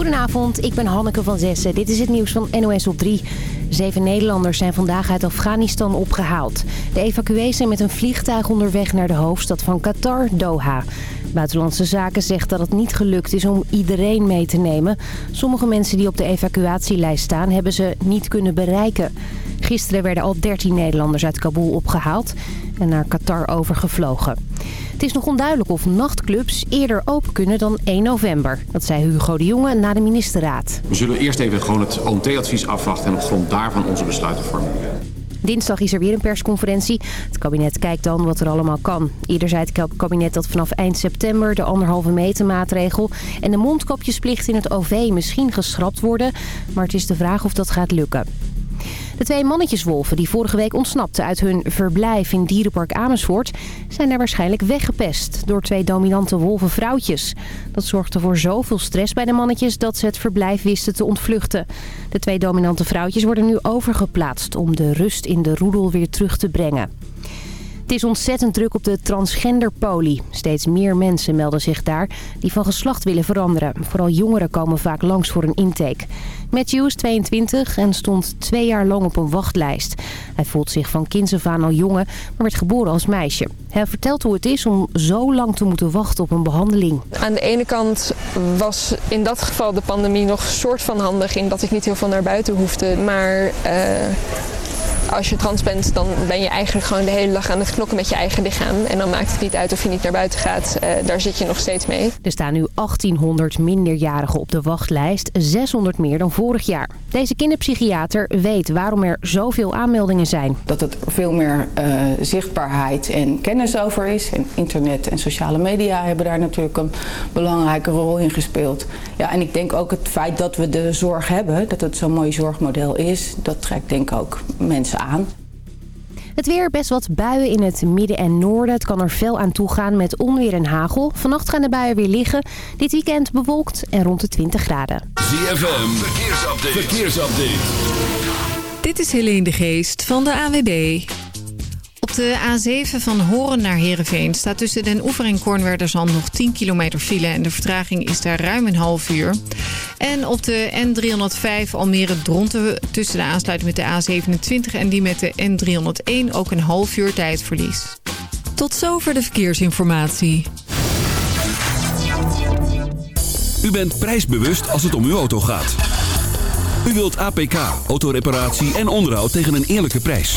Goedenavond, ik ben Hanneke van Zessen. Dit is het nieuws van NOS op 3. Zeven Nederlanders zijn vandaag uit Afghanistan opgehaald. De evacuees zijn met een vliegtuig onderweg naar de hoofdstad van Qatar, Doha. Buitenlandse Zaken zegt dat het niet gelukt is om iedereen mee te nemen. Sommige mensen die op de evacuatielijst staan hebben ze niet kunnen bereiken. Gisteren werden al 13 Nederlanders uit Kabul opgehaald en naar Qatar overgevlogen. Het is nog onduidelijk of nachtclubs eerder open kunnen dan 1 november. Dat zei Hugo de Jonge na de ministerraad. We zullen eerst even gewoon het OMT-advies afwachten en op grond daarvan onze besluiten vormen. Dinsdag is er weer een persconferentie. Het kabinet kijkt dan wat er allemaal kan. Eerder zei het kabinet dat vanaf eind september de anderhalve meter maatregel... en de mondkapjesplicht in het OV misschien geschrapt worden. Maar het is de vraag of dat gaat lukken. De twee mannetjeswolven die vorige week ontsnapten uit hun verblijf in Dierenpark Amersfoort... zijn daar waarschijnlijk weggepest door twee dominante wolvenvrouwtjes. Dat zorgde voor zoveel stress bij de mannetjes dat ze het verblijf wisten te ontvluchten. De twee dominante vrouwtjes worden nu overgeplaatst om de rust in de roedel weer terug te brengen. Het is ontzettend druk op de transgenderpolie. Steeds meer mensen melden zich daar die van geslacht willen veranderen. Vooral jongeren komen vaak langs voor een intake. Matthew is 22 en stond twee jaar lang op een wachtlijst. Hij voelt zich van kinds af aan al jongen, maar werd geboren als meisje. Hij vertelt hoe het is om zo lang te moeten wachten op een behandeling. Aan de ene kant was in dat geval de pandemie nog soort van handig... in dat ik niet heel veel naar buiten hoefde. Maar... Uh als je trans bent, dan ben je eigenlijk gewoon de hele dag aan het knokken met je eigen lichaam. En dan maakt het niet uit of je niet naar buiten gaat. Uh, daar zit je nog steeds mee. Er staan nu 1800 minderjarigen op de wachtlijst. 600 meer dan vorig jaar. Deze kinderpsychiater weet waarom er zoveel aanmeldingen zijn. Dat het veel meer uh, zichtbaarheid en kennis over is. En internet en sociale media hebben daar natuurlijk een belangrijke rol in gespeeld. Ja, en ik denk ook het feit dat we de zorg hebben, dat het zo'n mooi zorgmodel is, dat trekt denk ik ook mensen aan. Het weer, best wat buien in het midden en noorden. Het kan er veel aan toe gaan met onweer en hagel. Vannacht gaan de buien weer liggen. Dit weekend bewolkt en rond de 20 graden. ZFM, verkeersupdate. verkeersupdate. Dit is Helene de Geest van de AWB. Op de A7 van Horen naar Heerenveen staat tussen Den Oever en Kornwerderzand nog 10 kilometer file en de vertraging is daar ruim een half uur. En op de N305 Almere Dronten tussen de aansluiting met de A27 en die met de N301 ook een half uur tijdverlies. Tot zover de verkeersinformatie. U bent prijsbewust als het om uw auto gaat. U wilt APK, autoreparatie en onderhoud tegen een eerlijke prijs.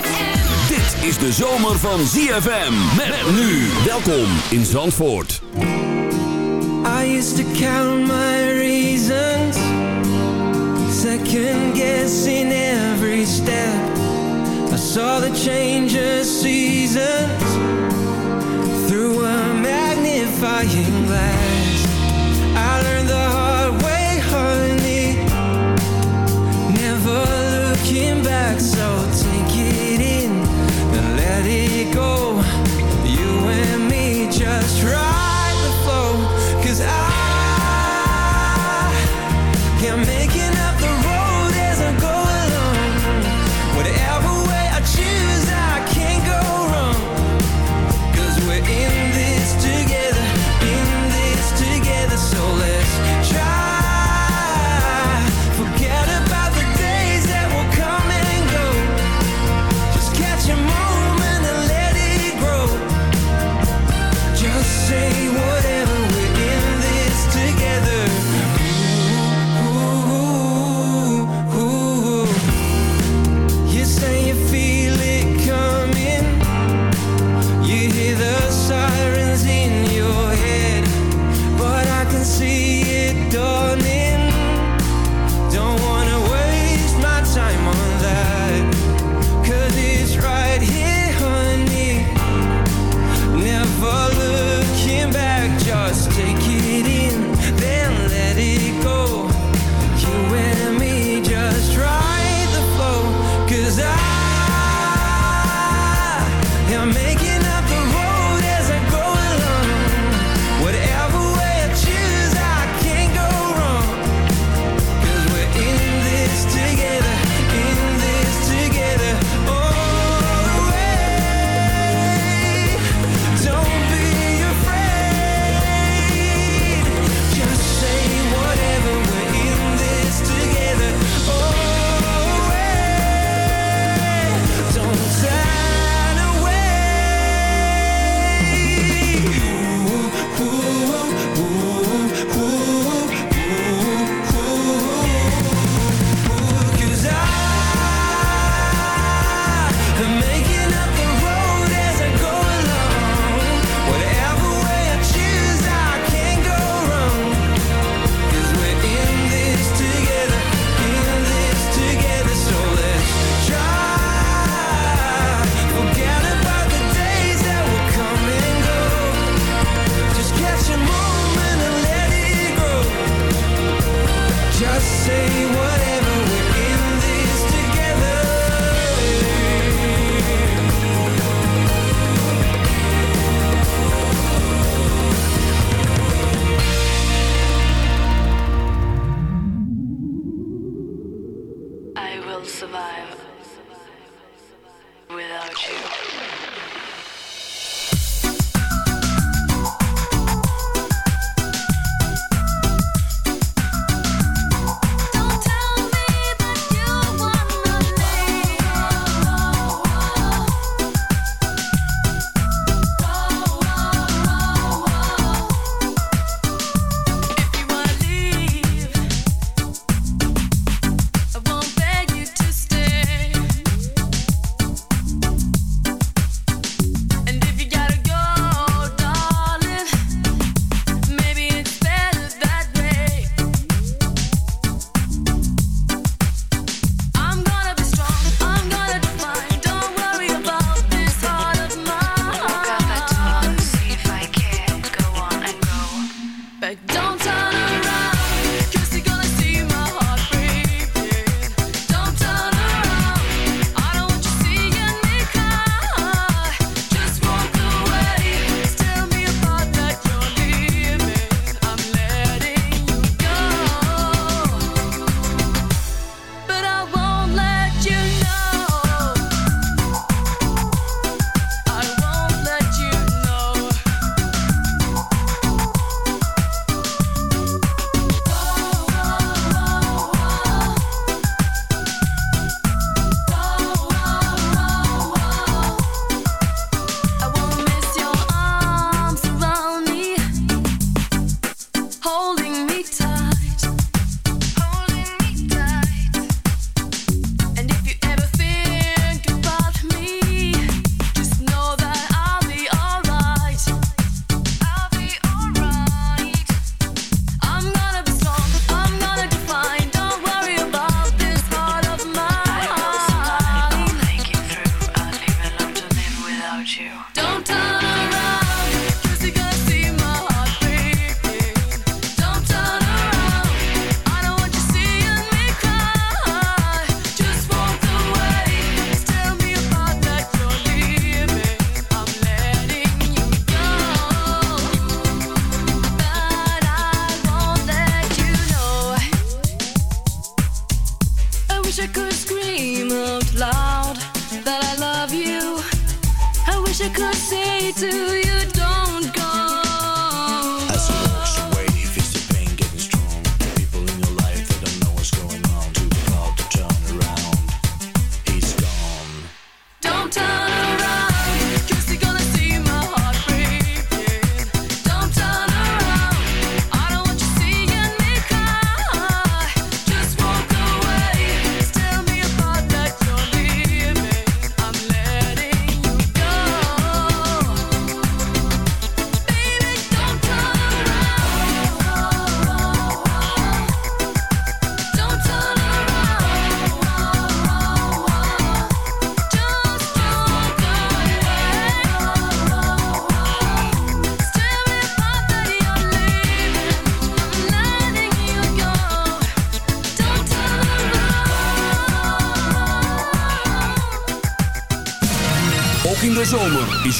Is de zomer van ZFM. Met nu. Welkom in Zandvoort. I used to count my reasons Second guessing every step I saw the change of seasons Through a magnifying glass I learned the hard way, honey Never looking back, so Cause I can't make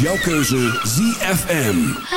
jouw keuze ZFM.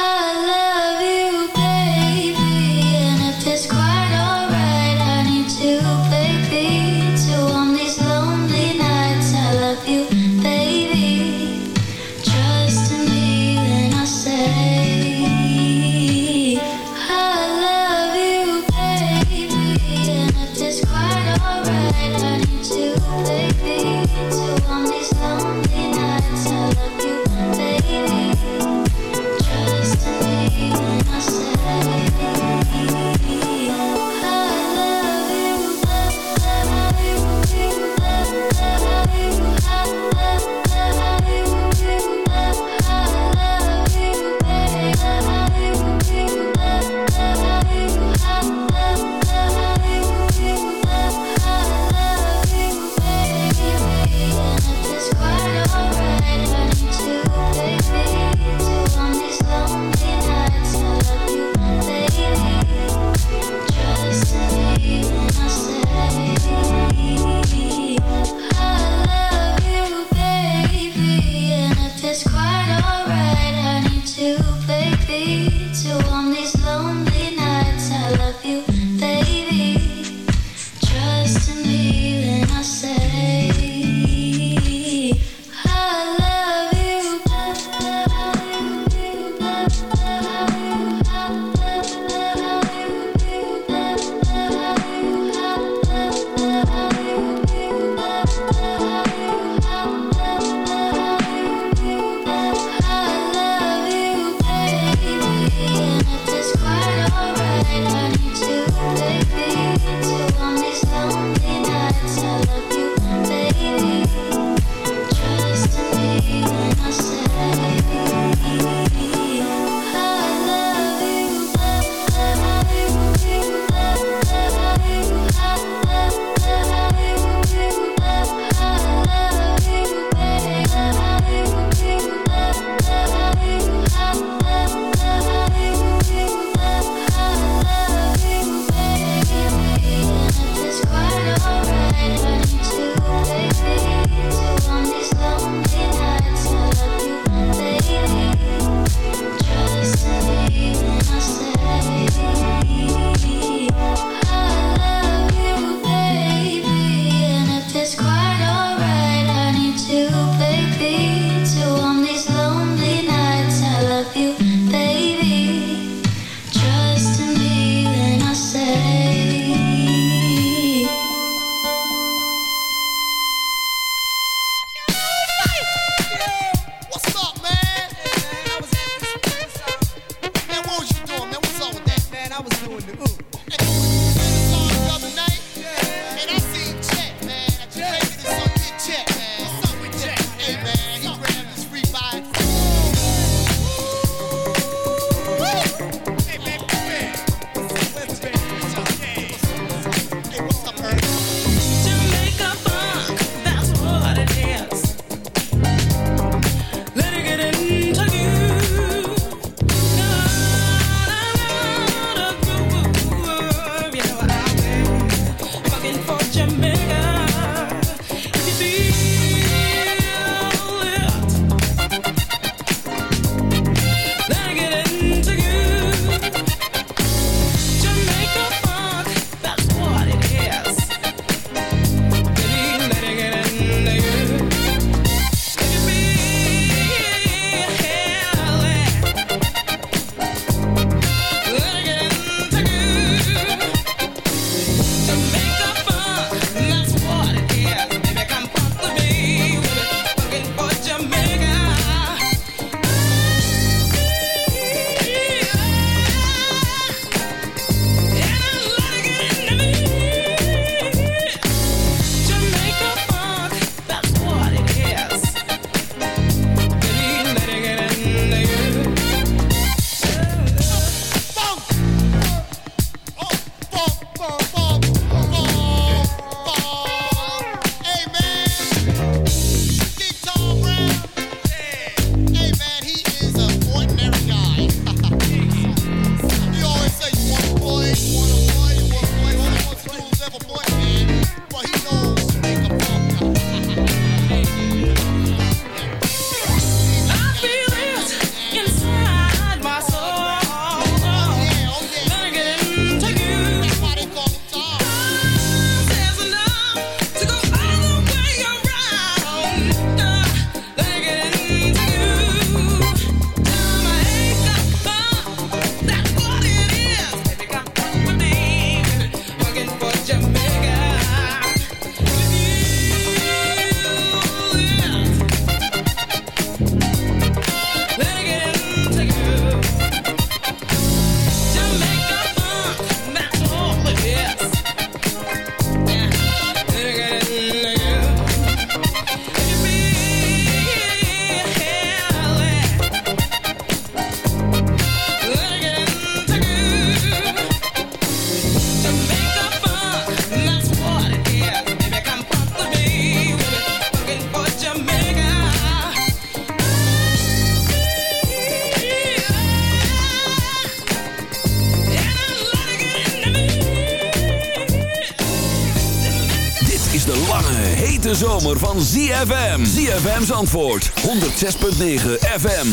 Van ZFM. ZFM's antwoord, 106.9 FM.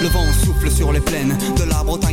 Le vent souffle sur les plaines de la Bretagne.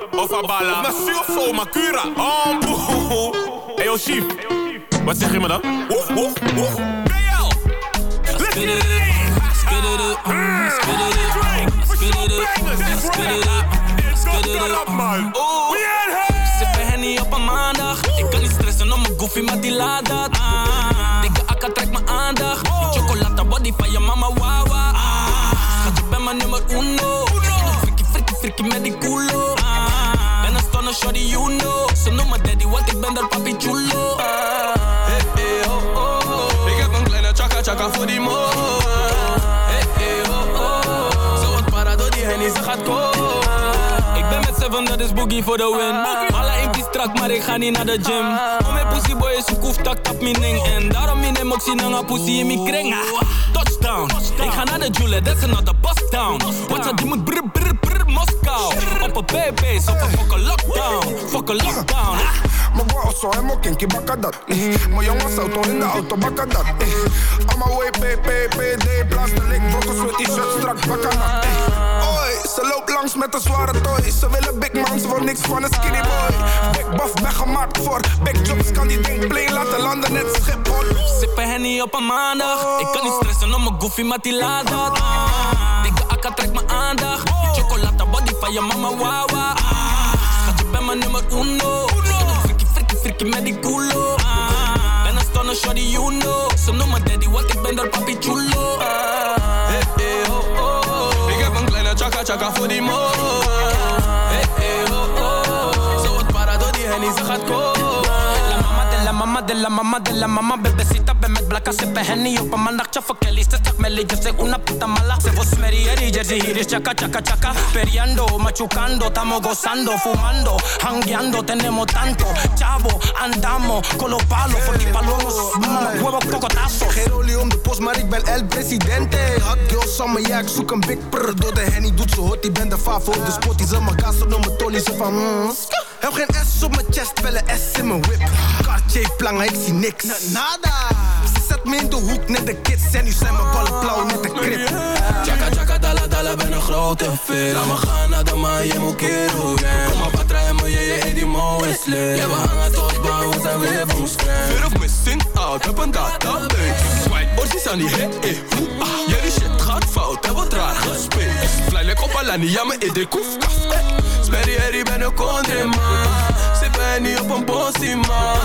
Of Abala? Oh, boe. Hey, yo, chief. Wat zeg je me dan? Oef, oef, oef. BL. Let's get it in. Spit it up. Spit it up. Spit it up. Spit it up. Spit it up, man. Oeh, sippen henny op een maandag. Ik kan niet stressen om mijn goofy, maar die laat dat. Ah, dikke akka trekt mijn aandacht. Chocolata body van je mama, wawa. Ah, schat, je bent mijn nummer uno. Frikkie, frikkie, frikkie met die culo. Ah, shorty, you know. Ze noemen daddy, want ik ben daar papi chulo. Ah, Hey, hey, oh, oh, oh. Ik heb een kleine chaka chaka voor die mo. hey, hey, oh, oh. Zo wat para door die hennie, ze gaat komen. Ik ben met seven, dat is boogie voor de win. Alle impies strak, maar ik ga niet naar de gym. Om mijn pussy boy is een koef, tak tap mijn ding. En daarom in hem ook zien hangen pussy in mijn kring. Ah, Touchdown, ik ga naar de Jule, that's another bust down. Wat ze die moet brr brr brr Moskou. Op baby's, op een fucking lockdown. Fucking lockdown. Mijn bro zo helemaal kinky, bakka dat. Mijn jongens auto in de auto, bakka dat. eh. On my way, PPPD, plastic, brokkels met t-shirt, strak, bakka dat. Oi, ze loopt langs met een zware toy. Ze willen big man, ze wil niks van een skinny boy. Big buff, ben gemaakt voor big jobs, kan die ding play laten landen, net Schiphol. Sippen henny op een maandag. Ik kan niet stressen om mijn goofy, maar die laat dat. Akka trekt mijn aandacht. Chocolata body van je mama, wawa. Ah, schat, je bent mijn nummer uno. Frikkie, frikkie, frikkie met die culo. Ah, ben een stunner, shorty, you know. Ze noemen daddy, want ik ben daar papi chulo. Ah, Hey, hey, oh, oh, oh. Ik heb een kleine chaka chaka voor die mo. Hey, hey, oh, oh. Zo wat para door die hennie, ze gaat komen. Mama de la mama de la mama. Bebecita ven met blakka sippen henny op een maandag Chaffa Kelly, se stak melly, yo soy una puta mala. Se vos merieri, jersey iris, chaca, chaca, chaca. Periando, machucando, estamos gozando Fumando, hangueando, tenemos tanto Chavo, andamos con los palos Porque palos, huevos cocotazos Geen olie om de post, maar ik ben El Presidente. Hot girls samen, ja, ik zoek een big prr. Door de henny doet ze hot, ik ben de favo. De spot die ze mijn gas op mijn Tony, ze van mm. Heb geen S op mijn chest, wel een S in mijn whip. Cartier plangen, ik zie niks. Nada. Ze zet me in de hoek, net de kids. En nu zijn mijn ballen blauw, net de krip. Chaka chaka dala dala ben een grote fit Laat me gaan naar de Miami Kero Kom maar patra en me je je die mo is lit Ja we hangen tot we zijn weer scherm Fear of missing out, heb een database Swipe, orsies aan die hit, eh, hoe, ah. Jullie shit gaat fout, heb wat raar gespeeld Fly like op Alani, ja in de koef, kaf, eh. Sperry Harry ben een country man Sippen niet op een bossie man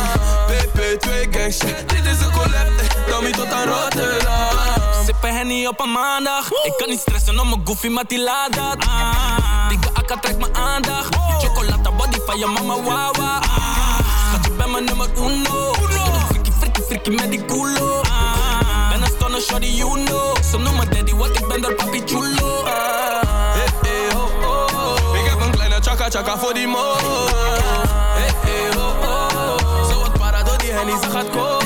PP2 gang shit, dit is een collab, eh. Tommy tot aan Rotterdam. Sippen henny op een maandag. Ik kan niet stressen om mijn goofy, maar die laat dat. Ah, Dikke akka trekt mijn aandacht. Chocolata body van je mama, wawa. ah, mijn nummer uno. uno. Freaky, freaky, freaky met die culo. Ah, ben een stunner, shorty, you know. Zo noem noemen daddy, want ik ben der papi chulo. Ah, hey, hey, ho, oh. Ik heb een kleine chaka chaka voor die mo. Hey, hey, ho, oh, oh. Ze wordt para door die hennie, ze gaat komen.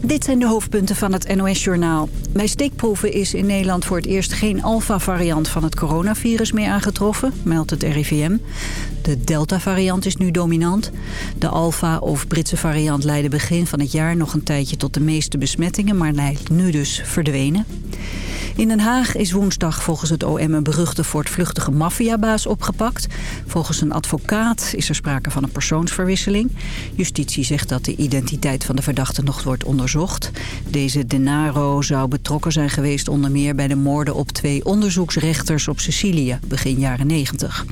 Dit zijn de hoofdpunten van het NOS-journaal. Bij steekproeven is in Nederland voor het eerst geen alfa-variant van het coronavirus meer aangetroffen, meldt het RIVM. De Delta-variant is nu dominant. De alfa- of Britse variant leidde begin van het jaar nog een tijdje tot de meeste besmettingen, maar lijkt nu dus verdwenen. In Den Haag is woensdag volgens het OM een beruchte voortvluchtige maffiabaas opgepakt. Volgens een advocaat is er sprake van een persoonsverwisseling. Justitie zegt dat de identiteit van de verdachte nog wordt onderzocht. Deze Denaro zou betrokken zijn geweest onder meer bij de moorden op twee onderzoeksrechters op Sicilië begin jaren 90.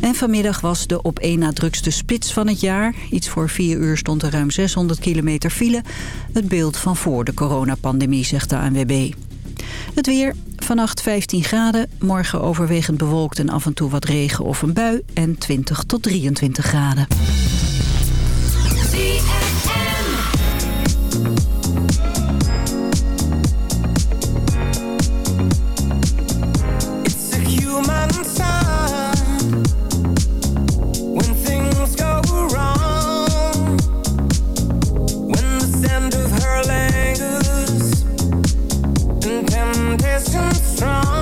En vanmiddag was de op één na drukste spits van het jaar. Iets voor vier uur stond er ruim 600 kilometer file. Het beeld van voor de coronapandemie, zegt de ANWB. Het weer, vannacht 15 graden, morgen overwegend bewolkt en af en toe wat regen of een bui en 20 tot 23 graden. wrong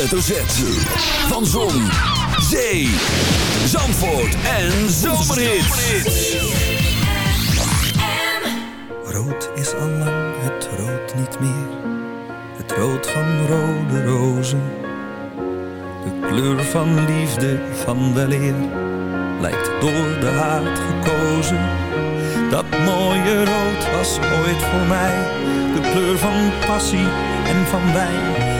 Hoofdletter Z. Van Zon, Zee, Zandvoort en Zomerhits. Rood is al lang het rood niet meer. Het rood van rode rozen. De kleur van liefde van weleer lijkt door de haat gekozen. Dat mooie rood was ooit voor mij de kleur van passie en van wijn.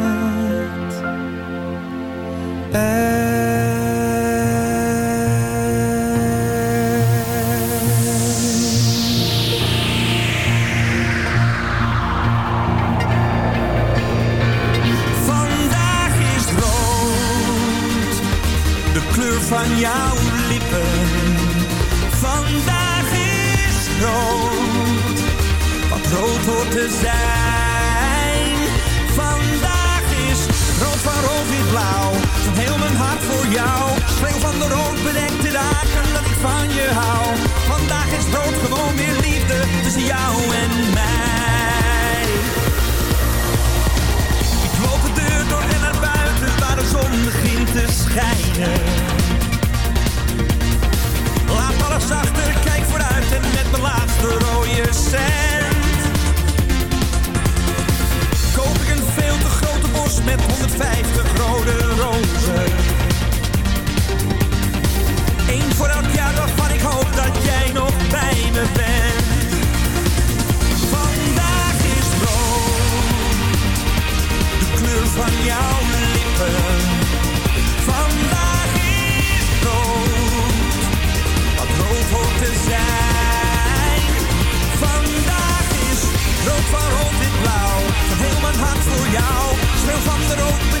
jou. Sneeuw van de rook